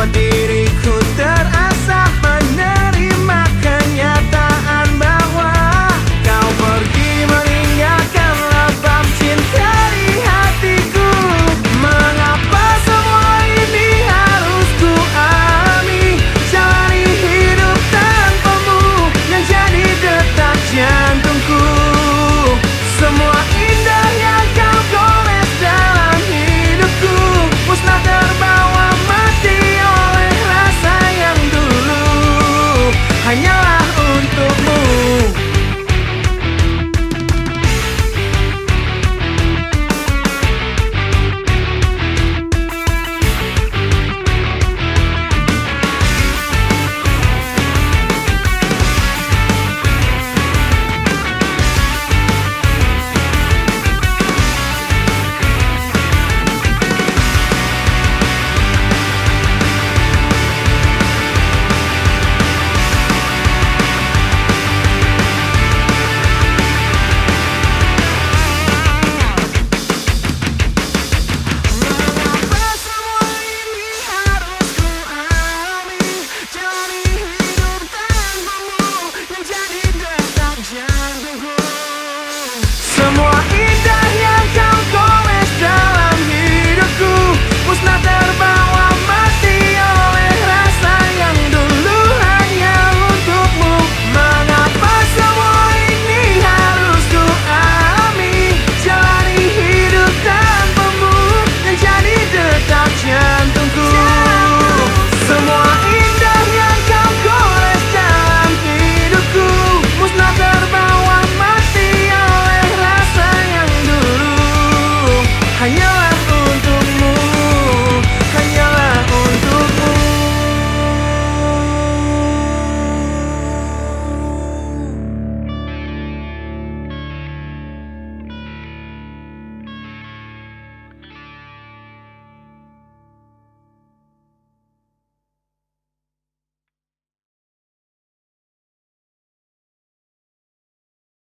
one do